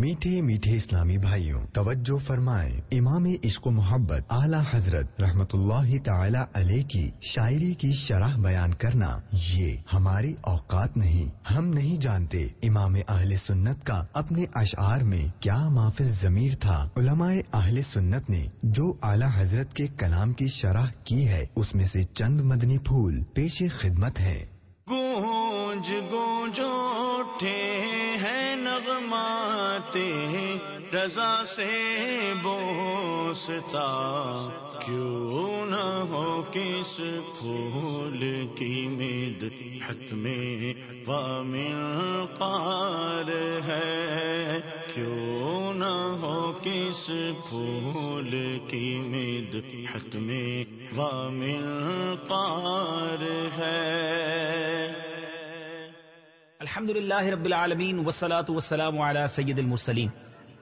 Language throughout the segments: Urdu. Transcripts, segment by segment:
میٹھے میٹھے اسلامی بھائیوں، توجہ فرمائیں۔ امام عشق و محبت، اعلی حضرت رحمت اللہ تعالی علیہ کی شاعری کی شرح بیان کرنا، یہ ہماری اوقات نہیں۔ ہم نہیں جانتے امام اہل سنت کا اپنے اشعار میں کیا محافظ ضمیر تھا۔ علماء اہل سنت نے جو اعلی حضرت کے کلام کی شرح کی ہے، اس میں سے چند مدنی پھول پیش خدمت ہے گونج گونج اٹھے ہیں نغمات، رضا سے بوستا۔ کیوں نہ ہو کس پھول کی مید حت میں وامل پار ہے۔ کیوں نہ ہو کس پھول کی مید حت میں وامل پار ہے۔ الحمد لله رب العالمين والصلاة والسلام على سيد المرسلين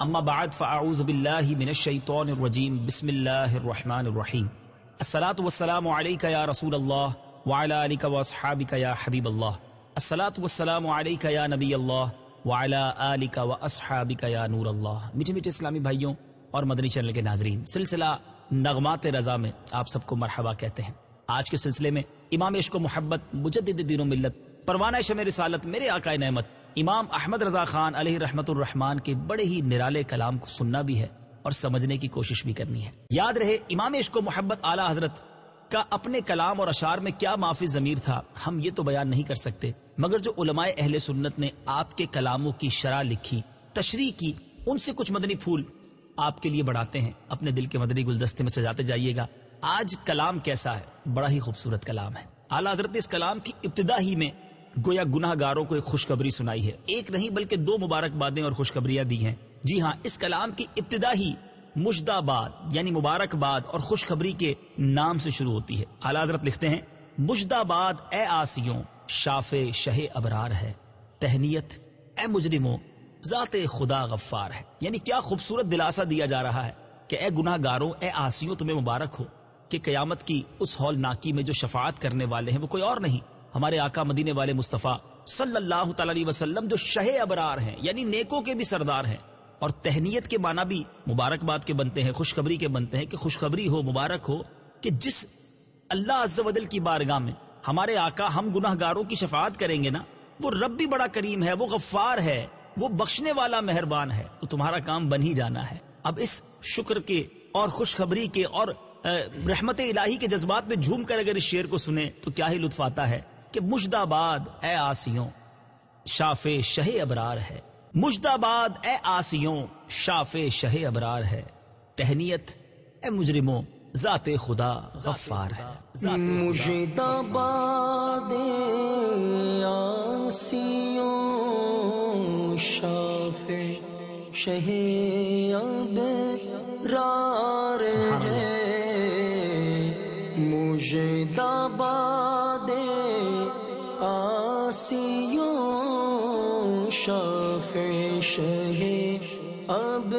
اما بعد فاعوذ بالله من الشيطان الرجيم بسم الله الرحمن الرحيم الصلاة والسلام عليك يا رسول الله وعلى آلك واصحابك يا حبيب الله الصلاة والسلام عليك يا نبي الله وعلى آلك واصحابك يا نور الله میٹھے میٹھے اسلامی بھائیوں اور مدنی چینل کے ناظرین، سلسلہ نغمات رضا میں آپ سب کو مرحبا کہتے ہیں. آج کے سلسلے میں امام عشق و محبت، مجدد دین و ملت پروانہ شم رسالت، میرے آقا نعمت، امام احمد رضا خان علیہ رحمت الرحمان کے بڑے ہی نرالے کلام کو سننا بھی ہے اور سمجھنے کی کوشش بھی کرنی ہے۔ یاد رہے، امام عشق و محبت اعلی حضرت کا اپنے کلام اور اشار میں کیا معافی ضمیر تھا، ہم یہ تو بیان نہیں کر سکتے، مگر جو علماء اہل سنت نے آپ کے کلاموں کی شرح لکھی، تشریح کی، ان سے کچھ مدنی پھول آپ کے لیے بڑھاتے ہیں۔ اپنے دل کے مدنی گلدستے میں سجاتے جائیے گا۔ آج کلام کیسا ہے؟ بڑا ہی خوبصورت کلام ہے۔ اعلیٰ حضرت اس کلام کی ابتدا ہی میں گویا گناہ گاروں کو ایک خوشخبری سنائی ہے۔ ایک نہیں بلکہ دو مبارک بادیں اور خوشخبریاں دی ہیں۔ جی ہاں اس کلام کی ابتدا ہی مشدہ باد یعنی مبارک باد اور خوشخبری کے نام سے شروع ہوتی ہے۔ اعلی حضرت لکھتے ہیں مشدہ باد اے آسیوں، شاف شہ ابرار ہے۔ تہنیت، اے مجرموں، ذات خدا غفار ہے۔ یعنی کیا خوبصورت دلاسا دیا جا رہا ہے کہ اے گناہ گاروں اے آسیوں، تمہیں مبارک ہو کہ قیامت کی اس ہال ناکی میں جو شفاعت کرنے والے ہیں وہ کوئی اور نہیں۔ ہمارے آقا مدینے والے مصطفیٰ صلی اللہ تعالی وسلم جو شہ ابرار ہیں یعنی نیکوں کے بھی سردار ہیں۔ اور تہنیت کے معنی بھی مبارکباد کے بنتے ہیں، خوشخبری کے بنتے ہیں کہ خوشخبری ہو، مبارک ہو کہ جس اللہ عز و کی بارگاہ میں ہمارے آقا ہم گناہ گاروں کی شفاعت کریں گے نا، وہ رب بھی بڑا کریم ہے، وہ غفار ہے، وہ بخشنے والا مہربان ہے، تو تمہارا کام بن ہی جانا ہے۔ اب اس شکر کے اور خوشخبری کے اور رحمت الہی کے جذبات میں جھوم کر اگر اس شعر کو سنیں تو کیا ہی لطف آتا ہے۔ کہ مشداباد اے آسیوں شاف شہ ابرار ہے۔ مشداباد اے آسیوں شاف شہ ابرار ہے۔ تہنیت اے مجرموں ذات خدا غفار ہے۔ مجد آباد آسیوں شاف شہ ابرار ہے۔ مجد آباد آسیوں شفیش ہے اب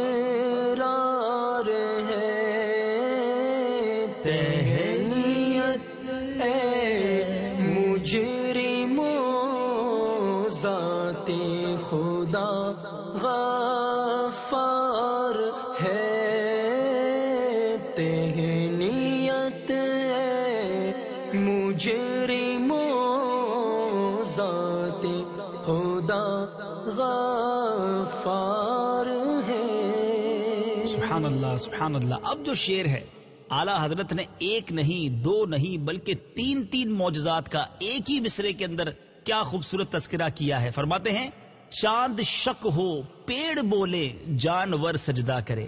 سبحان اللہ سبحان اللہ اب جو شعر ہے، اعلی حضرت نے ایک نہیں، دو نہیں، بلکہ تین تین معجزات کا ایک ہی مصرے کے اندر کیا خوبصورت تذکرہ کیا ہے۔ فرماتے ہیں، چاند شک ہو، پیڑ بولے، جانور سجدہ کرے۔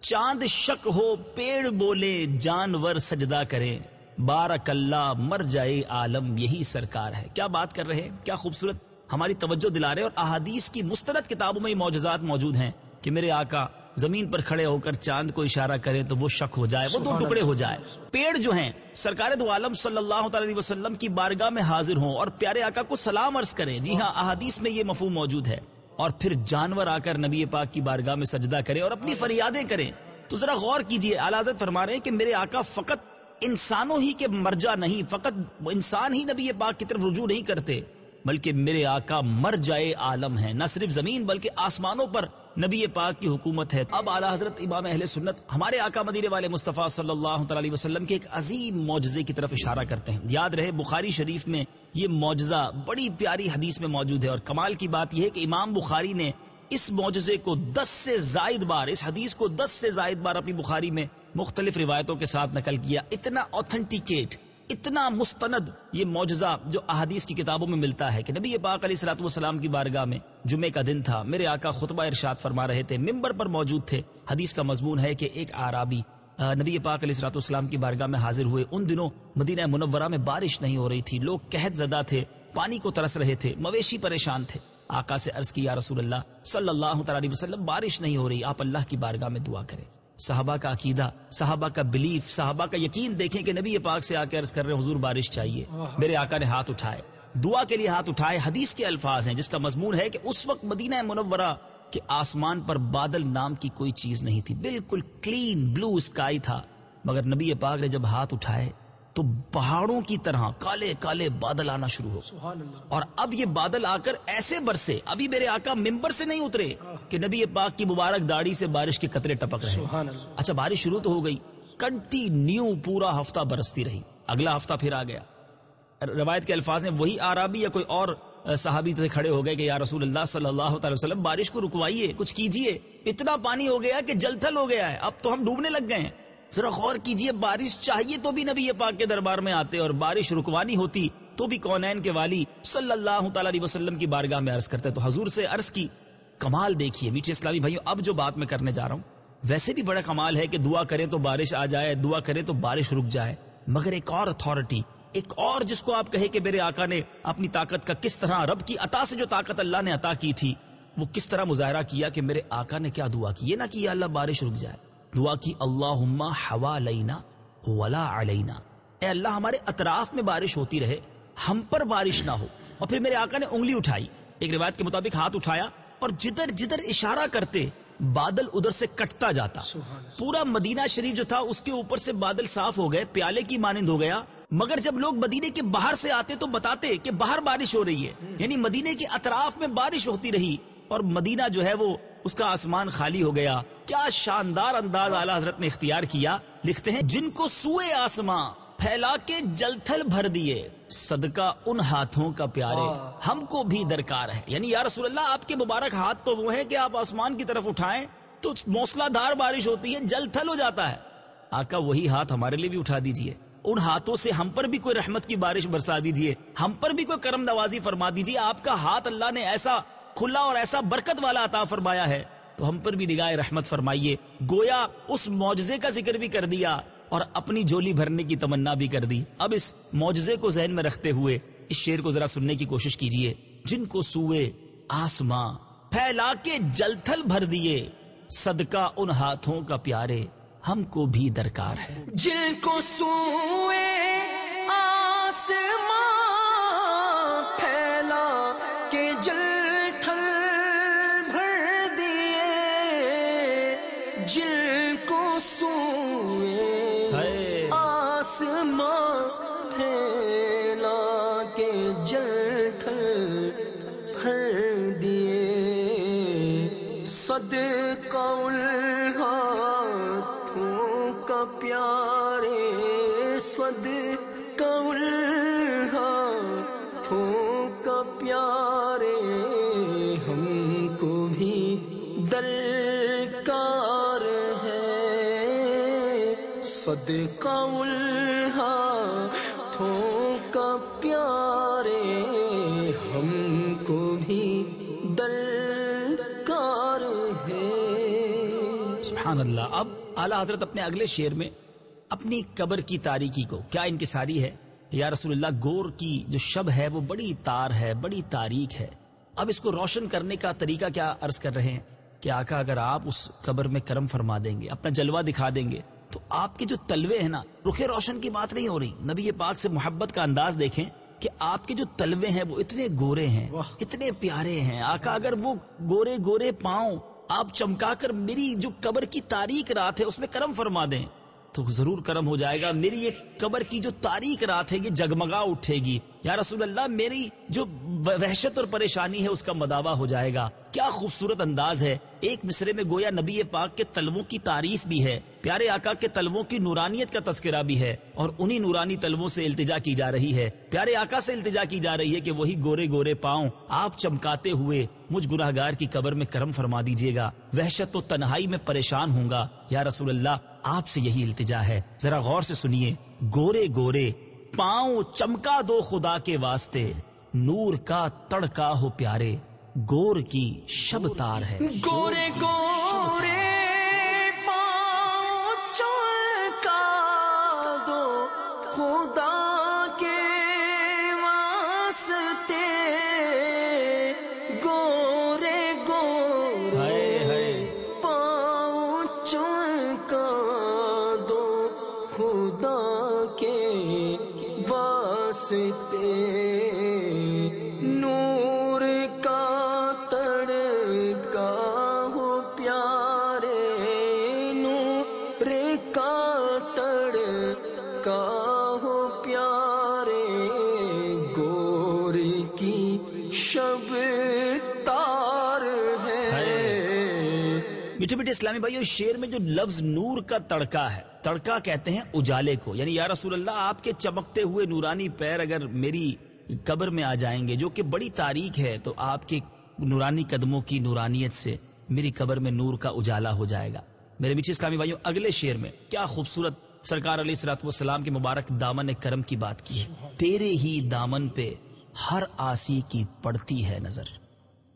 چاند شک ہو، پیڑ بولے، جانور سجدہ کرے۔ بارک اللہ مر جائے عالم، یہی سرکار ہے۔ کیا بات کر رہے ہیں؟ کیا خوبصورت ہماری توجہ دلا رہے اور احادیث کی مسترد کتابوں میں معجزات موجود ہیں کہ میرے آقا زمین پر کھڑے ہو کر چاند کو اشارہ کریں تو وہ شک ہو جائے وہ دو ٹکڑے ہو جائے۔ پیڑ جو ہیں سرکار دو عالم صلی اللہ تعالی وسلم کی بارگاہ میں حاضر ہوں اور پیارے آقا کو سلام عرض کریں۔ جی ہاں احادیث میں یہ مفہوم موجود ہے۔ اور پھر جانور آ کر نبی پاک کی بارگاہ میں سجدہ کریں اور اپنی فریادیں کریں۔ تو ذرا غور کیجیے علادت فرما رہے ہیں کہ میرے آقا فقط انسانوں ہی کے مرجا نہیں فقط انسان ہی نبی پاک کی طرف رجوع نہیں کرتے۔ بلکہ میرے آقا مر جائے عالم ہے نہ صرف زمین بلکہ آسمانوں پر نبی پاک کی حکومت ہے۔ اب اعلیٰ حضرت امام اہل سنت ہمارے آقا مدینے والے مصطفیٰ صلی اللہ تعالی وسلم کے ایک عظیم معجزے کی طرف اشارہ کرتے ہیں۔ یاد رہے، بخاری شریف میں یہ معجزہ بڑی پیاری حدیث میں موجود ہے اور کمال کی بات یہ ہے کہ امام بخاری نے اس معجزے کو دس سے زائد بار، اس حدیث کو دس سے زائد بار اپنی بخاری میں مختلف روایتوں کے ساتھ نقل کیا۔ اتنا اوتھنٹیکیٹ اتنا مستند یہ معجزہ جو احادیث کی کتابوں میں ملتا ہے کہ نبی پاک علیہ السلاط والسلام کی بارگاہ میں جمعے کا دن تھا، میرے آقا خطبہ ارشاد فرما رہے تھے ممبر پر موجود تھے۔ حدیث کا مضمون ہے کہ ایک آرابی نبی پاک علیہ السلاط والسلام کی بارگاہ میں حاضر ہوئے۔ ان دنوں مدینہ منورہ میں بارش نہیں ہو رہی تھی، لوگ قحط زدہ تھے، پانی کو ترس رہے تھے، مویشی پریشان تھے۔ آقا سے عرض کیا رسول اللہ، صلی اللہ تعالی وسلم، بارش نہیں ہو رہی، آپ اللہ کی بارگاہ میں دعا کریں۔ صحابہ کا عقیدہ صحابہ کا بلیف صحابہ کا یقین دیکھیں کہ نبی پاک سے آ کے عرض کر رہے حضور بارش چاہیے میرے آقا نے ہاتھ اٹھائے۔ دعا کے لیے ہاتھ اٹھائے حدیث کے الفاظ ہیں جس کا مضمون ہے کہ اس وقت مدینہ منورہ کے آسمان پر بادل نام کی کوئی چیز نہیں تھی بالکل کلین بلو اسکائی تھا۔ مگر نبی پاک نے جب ہاتھ اٹھائے تو پہاڑوں کی طرح کالے کالے بادل آنا شروع ہو اور اب یہ بادل آ کر ایسے برسے ابھی میرے آقا ممبر سے نہیں اترے کہ نبی پاک کی مبارک داڑھی سے بارش کے قطرے ٹپک رہے۔ اچھا بارش شروع تو ہو گئی۔ کنٹینیو پورا ہفتہ برستی رہی۔ اگلا ہفتہ پھر آ گیا۔ روایت کے الفاظ ہیں وہی آرابی یا کوئی اور صحابی سے کھڑے ہو گئے کہ یا رسول اللہ صلی اللہ تعالی وسلم بارش کو رکوائیے کچھ کیجیے اتنا پانی ہو گیا کہ جل تھل ہو گیا ہے۔ اب تو ہم ڈوبنے لگ گئے ہیں۔ ذرا غور کیجیے، بارش چاہیے تو بھی نبی پاک کے دربار میں آتے اور بارش رکوانی ہوتی تو بھی کونین کے والی صلی اللہ تعالی علیہ وسلم کی بارگاہ میں عرض کرتے تو حضور سے عرض کی، کمال دیکھیے میٹھے اسلامی بھائیو، اب جو بات میں کرنے جا رہا ہوں، ویسے بھی بڑا کمال ہے کہ دعا کریں تو بارش آ جائے، دعا کریں تو بارش رک جائے، مگر ایک اور اتھارٹی ایک اور جس کو آپ کہے کہ میرے آقا نے اپنی طاقت کا کس طرح، رب کی عطا سے جو طاقت اللہ نے عطا کی تھی، وہ کس طرح مظاہرہ کیا کہ میرے آقا نے کیا دعا کی، یہ نہ کہ اللہ بارش رک جائے۔ دعا کی اللہ ہوا لینا ولا علینا. اے اللہ ہمارے اطراف میں بارش ہوتی رہے ہم پر بارش نہ ہو۔ اور پھر میرے آقا نے انگلی اٹھائی ایک روایت کے مطابق ہاتھ اٹھایا اور جدھر جدھر اشارہ کرتے بادل ادھر سے کٹتا جاتا۔ پورا مدینہ شریف جو تھا اس کے اوپر سے بادل صاف ہو گئے پیالے کی مانند ہو گیا۔ مگر جب لوگ مدینے کے باہر سے آتے تو بتاتے کہ باہر بارش ہو رہی ہے۔ یعنی مدینے کے اطراف میں بارش ہوتی رہی اور مدینہ جو ہے وہ اس کا آسمان خالی ہو گیا۔ کیا شاندار انداز اعلی حضرت نے اختیار کیا؟ لکھتے ہیں جن کو سوئے آسمان پھیلا کے جل تھل بھر دیے۔ صدقہ ان ہاتھوں کا پیارے۔ ہم کو بھی درکار ہے۔ یعنی یا رسول اللہ آپ کے مبارک ہاتھ تو وہ ہیں کہ آپ آسمان کی طرف اٹھائیں تو موسلا دھار بارش ہوتی ہے جل تھل ہو جاتا ہے۔ آقا وہی ہاتھ ہمارے لیے بھی اٹھا دیجیے۔ ان ہاتھوں سے ہم پر بھی کوئی رحمت کی بارش برسا دیجیے۔ ہم پر بھی کوئی کرم نوازی فرما دیجیے۔ آپ کا ہاتھ اللہ نے ایسا کھلا اور ایسا برکت والا عطا فرمایا ہے۔ تو ہم پر بھی نگاہ رحمت فرمائیے۔ گویا اس معجزے کا ذکر بھی کر دیا اور اپنی جولی بھرنے کی تمنا بھی کر دی۔ اب اس معجزے کو ذہن میں رکھتے ہوئے اس شیر کو ذرا سننے کی کوشش کیجیے جن کو سوئے آسماں، پھیلا کے جل تھل بھر دیے صدقہ ان ہاتھوں کا پیارے، ہم کو بھی درکار ہے۔ جن کو سوئے آسماں صدقہ ہاتھوں کا پیارے صدقہ ہاتھوں کا پیارے۔ ہم کو بھی درکار ہے۔ صدقہ ہاتھوں اعلی حضرت اپنے اگلے شیر میں اپنی قبر کی تاریکی کو کیا انکساری ہے؟ یا رسول اللہ گور کی جو شب ہے وہ بڑی تار ہے بڑی تاریخ ہے۔ اب اس کو روشن کرنے کا طریقہ کیا عرض کر رہے ہیں؟ کہ آقا اگر آپ اس قبر میں کرم فرما دیں گے اپنا جلوہ دکھا دیں گے تو آپ کے جو تلوے ہیں نا رخ روشن کی بات نہیں ہو رہی۔ نبی پاک سے محبت کا انداز دیکھیں کہ آپ کے جو تلوے ہیں وہ اتنے گورے ہیں اتنے پیارے ہیں۔ آقا اگر وہ گورے گورے پاؤں آپ چمکا کر میری جو قبر کی تاریخ رات ہے اس میں کرم فرما دیں۔ تو ضرور کرم ہو جائے گا۔ میری یہ قبر کی جو تاریخ رات ہے، یہ جگمگا اٹھے گی۔ یا رسول اللہ، میری جو وحشت اور پریشانی ہے، اس کا مداوع ہو جائے گا۔ کیا خوبصورت انداز ہے۔ ایک مصرے میں گویا نبی پاک کے تلووں کی تعریف بھی ہے۔ پیارے آقا کے تلووں کی نورانیت کا تذکرہ بھی ہے اور انہی نورانی تلووں سے التجا کی جا رہی ہے۔ پیارے آقا سے التجا کی جا رہی ہے کہ وہی گورے گورے پاؤں آپ چمکاتے ہوئے مجھ گناہ گار کی قبر میں کرم فرما دیجیے گا۔ وحشت تو تنہائی میں پریشان ہوں گا۔ یا رسول اللہ، آپ سے یہی التجا ہے۔ ذرا غور سے سنیے۔ گورے گورے، پاؤں چمکا دو خدا کے واسطے۔ نور کا تڑکا ہو پیارے۔ گور کی شب تار ہے۔ گورے گورے دو خدا میٹھے میٹھے اسلامی بھائی شیر میں جو لفظ نور کا تڑکا ہے، تڑکا کہتے ہیں اجالے کو۔ یعنی یا رسول اللہ، آپ کے چمکتے ہوئے نورانی پیر اگر میری قبر میں آ جائیں گے، جو کہ بڑی تاریخ ہے، تو آپ کے نورانی قدموں کی نورانیت سے میری قبر میں نور کا اجالا ہو جائے گا۔ میرے میٹھے اسلامی بھائیوں اگلے شیر میں کیا خوبصورت سرکار علیہ السلاط والسلام کے مبارک دامن کرم کی بات کی ہے۔ تیرے ہی دامن پہ ہر آسی کی پڑتی ہے نظر۔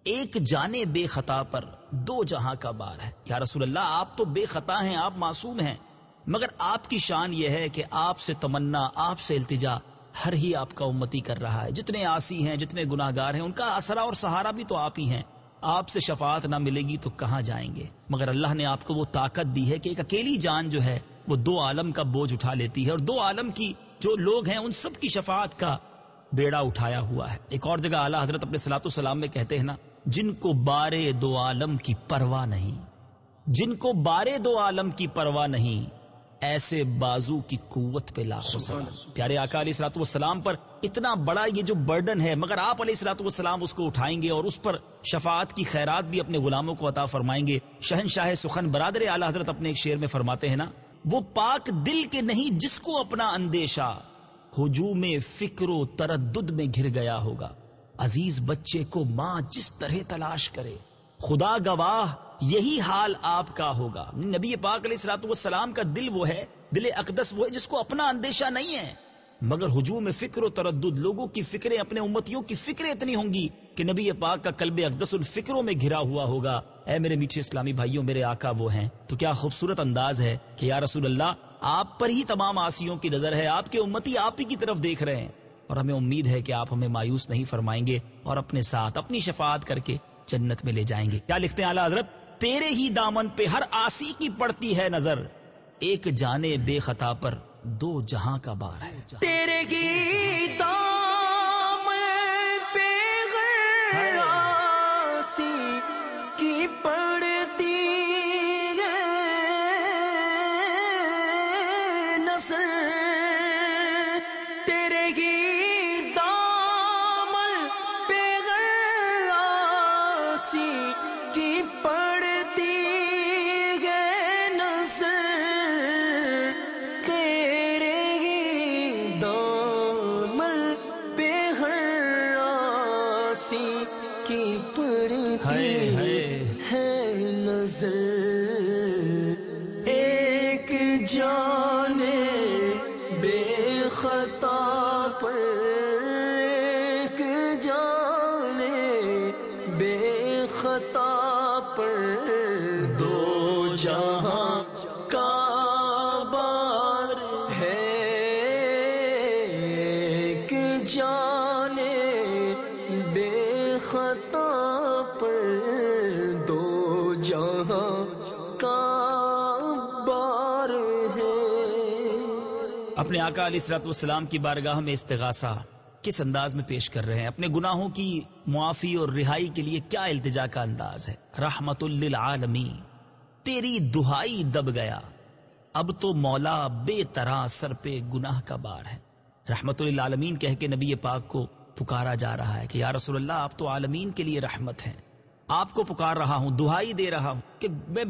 ایک جانے بے خطا پر دو جہاں کا بار ہے۔ یا رسول اللہ، آپ تو بے خطا ہیں، آپ معصوم ہیں۔ مگر آپ کی شان یہ ہے کہ آپ سے تمنا، آپ سے التجا ہر ہی آپ کا امتی کر رہا ہے۔ جتنے آسی ہیں، جتنے گناہ گار ہیں، ان کا اثرا اور سہارا بھی تو آپ ہی ہیں۔ آپ سے شفاعت نہ ملے گی تو کہاں جائیں گے؟ مگر اللہ نے آپ کو وہ طاقت دی ہے کہ ایک اکیلی جان جو ہے، وہ دو عالم کا بوجھ اٹھا لیتی ہے اور دو عالم کی جو لوگ ہیں، ان سب کی شفاعت کا بیڑا اٹھایا ہوا ہے۔ ایک اور جگہ اعلیٰ حضرت اپنے سلاط السلام میں کہتے ہیں نا جن کو بارے دو عالم کی پرواہ نہیں جن کو بارے دو عالم کی پرواہ نہیں ایسے بازو کی قوت پہ لاکھوں سلام۔ پیارے آقا علیہ السلاط والسلام پر اتنا بڑا یہ جو برڈن ہے مگر آپ علیہ السلاط والسلام اس کو اٹھائیں گے اور اس پر شفاعت کی خیرات بھی اپنے غلاموں کو عطا فرمائیں گے۔ شہنشاہ سخن برادر اعلیٰ حضرت اپنے ایک شعر میں فرماتے ہیں نا وہ پاک دل کے نہیں جس کو اپنا اندیشہ ہجوم فکر و تردد میں گھر گیا ہوگا۔ عزیز بچے کو ماں جس طرح تلاش کرے، خدا گواہ، یہی حال آپ کا ہوگا۔ نبی پاک علیہ السلاط والسلام کا دل وہ ہے، دل اقدس وہ ہے جس کو اپنا اندیشہ نہیں ہے۔ مگر ہجوم فکر و تردد، لوگوں کی فکریں، اپنے امتیوں کی فکریں اتنی ہوں گی کہ نبی پاک کا قلب اقدس ان فکروں میں گھرا ہوا ہوگا۔ اے میرے میٹھے اسلامی بھائیوں، میرے آقا وہ ہیں۔ تو کیا خوبصورت انداز ہے کہ یا رسول اللہ، آپ پر ہی تمام آسیوں کی نظر ہے، آپ کے امتی آپ ہی کی طرف دیکھ رہے ہیں۔ اور ہمیں امید ہے کہ آپ ہمیں مایوس نہیں فرمائیں گے اور اپنے ساتھ اپنی شفاعت کر کے جنت میں لے جائیں گے۔ کیا لکھتے ہیں اعلیٰ حضرت؟ تیرے ہی دامن پہ ہر آسی کی پڑتی ہے نظر۔ ایک جانے بے خطا پر دو جہاں کا بار ہے۔ تیرے کی جانے بے خطا آقا علیہ السلاط والسلام کی بارگاہ میں استغاثہ کس انداز میں پیش کر رہے ہیں؟ اپنے گناہوں کی معافی اور رہائی کے لیے کیا التجا کا انداز ہے؟ رحمت للعالمین، تیری دہائی دب گیا۔ اب تو مولا بے طرح سر پہ گناہ کا بار ہے۔ رحمت للعالمین کہہ کے نبی پاک کو پکارا جا رہا ہے کہ یا رسول اللہ، آپ تو عالمین کے لیے رحمت ہیں۔ آپ کو پکار رہا ہوں، دہائی دے رہا ہوں کہ میں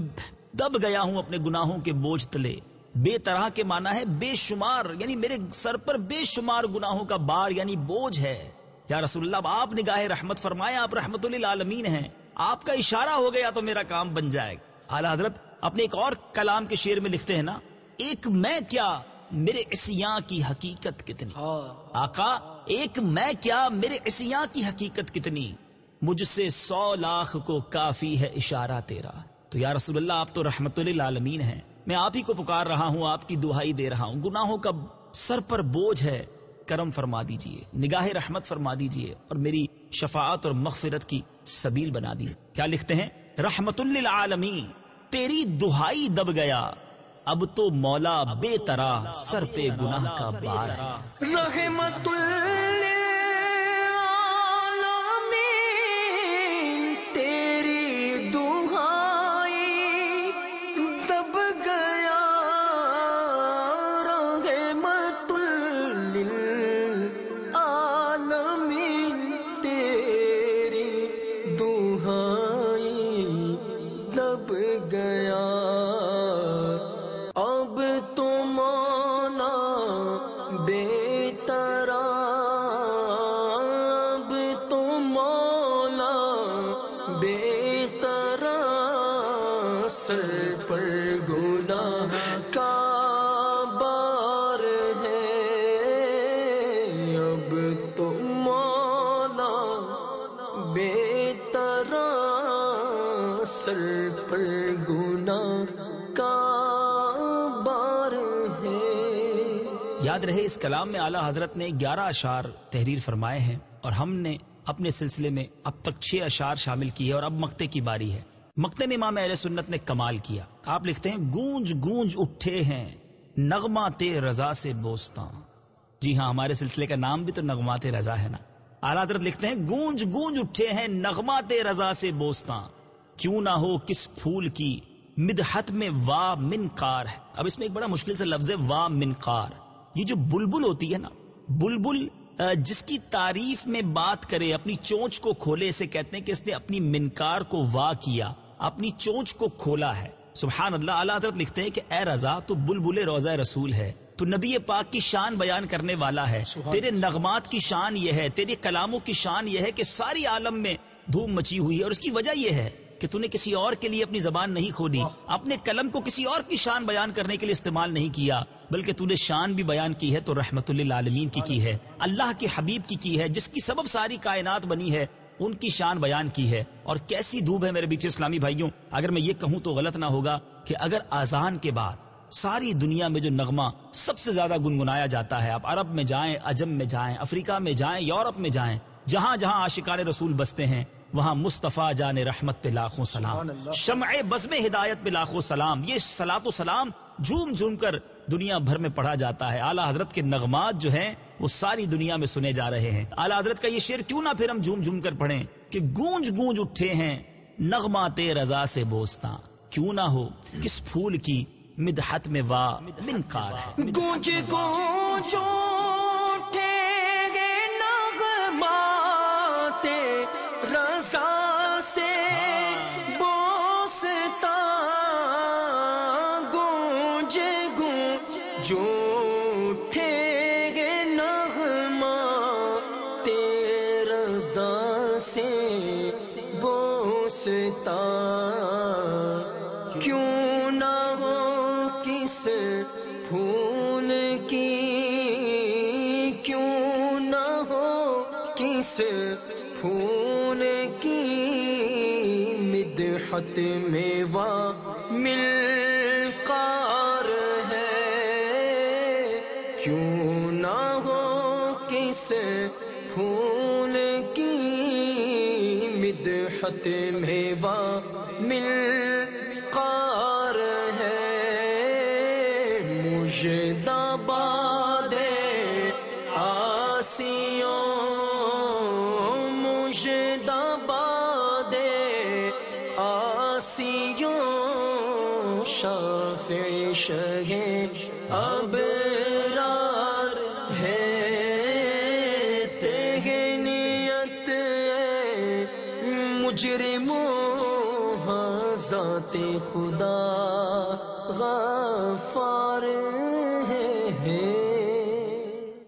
دب گیا ہوں اپنے گناہوں کے بوجھ تلے۔ بے طرح کے مانا ہے بے شمار یعنی میرے سر پر بے شمار گناہوں کا بار یعنی بوجھ ہے۔ یا رسول اللہ آپ نگاہ رحمت فرمائے آپ رحمت للعالمین ہیں۔ آپ کا اشارہ ہو گیا تو میرا کام بن جائے گا۔ اعلی حضرت اپنے ایک اور کلام کے شعر میں لکھتے ہیں نا ایک میں کیا میرے اسیاں کی حقیقت کتنی؟ آقا ایک میں کیا میرے اسیاں کی حقیقت کتنی؟ مجھ سے سو لاکھ کو کافی ہے اشارہ تیرا۔ تو یا رسول اللہ آپ تو رحمت للعالمین ہیں۔ میں آپ ہی کو پکار رہا ہوں، آپ کی دہائی دے رہا ہوں۔ گناہوں کا سر پر بوجھ ہے۔ کرم فرما دیجیے، نگاہ رحمت فرما دیجیے اور میری شفاعت اور مغفرت کی سبیل بنا دیجیے کیا لکھتے ہیں؟ رحمت للعالمین، تیری دہائی دب گیا۔ اب تو مولا بے طرح سر پہ گناہ کا بار ہے۔ رحمت تیری سر پر گناہ کا بار ہے۔ یاد رہے، اس کلام میں اعلیٰ حضرت نے گیارہ اشار تحریر فرمائے ہیں اور ہم نے اپنے سلسلے میں اب تک چھ اشار شامل کیے اور اب مکتے کی باری ہے۔ مکتے میں امام اہل سنت نے کمال کیا۔ آپ لکھتے ہیں، گونج گونج اٹھے ہیں نغمات رضا سے بوستاں۔ جی ہاں ہمارے سلسلے کا نام بھی تو نغمات رضا ہے نا۔ اعلیٰ حضرت لکھتے ہیں، گونج گونج اٹھے ہیں نغمات رضا سے بوستاں۔ کیوں نہ ہو کس پھول کی مدحت میں وا منکار ہے۔ اب اس میں ایک بڑا مشکل سے لفظ ہے وا منکار یہ جو بلبل ہوتی ہے نا بلبل جس کی تعریف میں بات کرے اپنی چونچ کو کھولے اسے کہتے ہیں کہ اس نے اپنی منکار کو وا کیا اپنی چونچ کو کھولا ہے۔ سبحان اللہ اللہ حضرت لکھتے ہیں کہ اے رضا تو بلبل روزہ رسول ہے تو نبی پاک کی شان بیان کرنے والا ہے۔ تیرے نغمات کی شان یہ ہے تیرے کلاموں کی شان یہ ہے کہ ساری عالم میں دھوم مچی ہوئی ہے اور اس کی وجہ یہ ہے کہ تو نے کسی اور کے لیے اپنی زبان نہیں کھولی اپنے قلم کو کسی اور کی شان بیان کرنے کے لیے استعمال نہیں کیا، بلکہ تو نے شان بھی بیان کی ہے تو رحمت للعالمین کی کی ہے۔ اللہ کے حبیب کی کی ہے، جس کی سبب ساری کائنات بنی ہے، ان کی شان بیان کی ہے۔ اور کیسی دھوپ ہے میرے بیچے اسلامی بھائیوں، اگر میں یہ کہوں تو غلط نہ ہوگا کہ اگر آزان کے بعد ساری دنیا میں جو نغمہ سب سے زیادہ گنگنایا جاتا ہے، آپ عرب میں جائیں، عجم میں جائیں، افریقہ میں جائیں، یورپ میں جائیں جہاں جہاں آشکار رسول بستے ہیں وہاں مصطفیٰ جان رحمت پہ لاکھوں سلام۔ شمع بزم ہدایت پہ لاکھوں سلام۔ یہ سلاط و سلام جھوم جھوم کر دنیا بھر میں پڑھا جاتا ہے۔ اعلیٰ حضرت کے نغمات جو ہیں وہ ساری دنیا میں سنے جا رہے ہیں۔ اعلیٰ حضرت کا یہ شعر کیوں نہ پھر ہم جھوم جھوم کر پڑھیں کہ گونج گونج اٹھے ہیں نغمات رضا سے بوستا۔ کیوں نہ ہو کس پھول کی مدحت میں وا منکار ہے۔ گونج گونج گونج اٹھے گے نغمات رضا سے بوستا۔ کیوں نہ ہو کس پھول کی؟ کیوں نہ ہو کس پھول کی؟ مدحت میں وا مل مدحت میں وا مل کار ہے مجھے دبا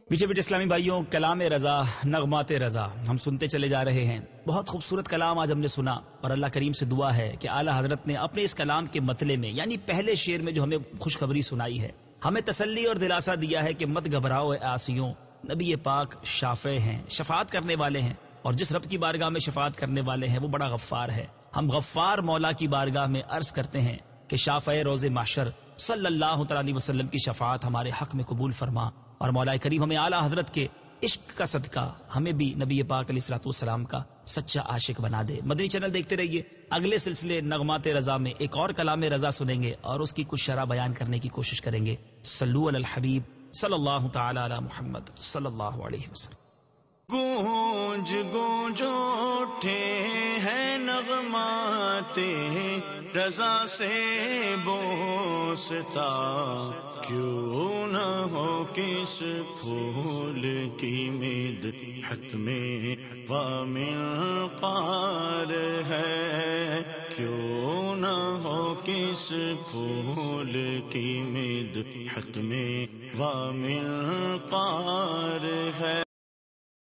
پیچھے پیچھے اسلامی بھائیوں، کلام رضا، نغمات رضا، ہم سنتے چلے جا رہے ہیں۔ بہت خوبصورت کلام آج ہم نے سنا اور اللہ کریم سے دعا ہے کہ اعلیٰ حضرت نے اپنے اس کلام کے متلے میں یعنی پہلے شعر میں جو ہمیں خوشخبری سنائی ہے، ہمیں تسلی اور دلاسا دیا ہے کہ مت گھبراؤ آسیوں۔ نبی پاک شافع ہیں، شفاعت کرنے والے ہیں اور جس رب کی بارگاہ میں شفاعت کرنے والے ہیں، وہ بڑا غفار ہے۔ ہم غفار مولا کی بارگاہ میں عرض کرتے ہیں کہ شافع روز معاشر صلی اللہ تعالی وسلم کی شفاعت ہمارے حق میں قبول فرما۔ اور مولا کریم ہمیں اعلیٰ حضرت کے عشق کا صدقہ ہمیں بھی نبی پاک علیہ السلاۃ والسلام کا سچا عاشق بنا دے۔ مدنی چینل دیکھتے رہیے۔ اگلے سلسلے نغمات رضا میں ایک اور کلام رضا سنیں گے اور اس کی کچھ شرح بیان کرنے کی کوشش کریں گے۔ سلو الحبیب صلی اللہ تعالی علی محمد صلی اللہ علیہ وسلم۔ گونج گونج اٹھے ہیں نغمات، رضا سے بوستا۔ کیوں نہ ہو کس پھول کی مید حت میں وامل پار ہے۔ کیوں نہ ہو کس پھول کی مید حت میں وامل پار ہے۔